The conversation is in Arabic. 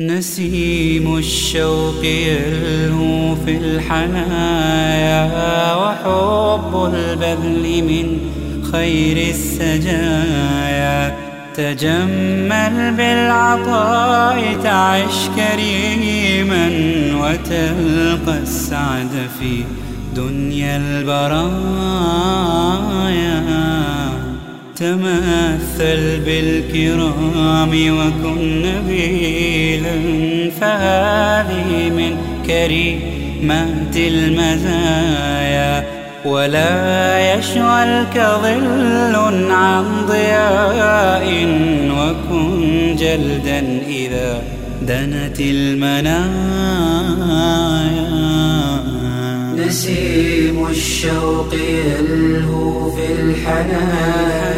نسيم الشوق يلهو في الحنايا وحب البذل من خير السجايا. تجمل بالعطاء تعش كريما وتلقى السعد في دنيا البرايا تمثل بالكرام وكن نبيلا فهذه من كريمات المزايا. ولا يشغلك ظل عن ضياء وكن جلدا إذا دنت المنايا. نسيم الشوق يلهو في الحنايا.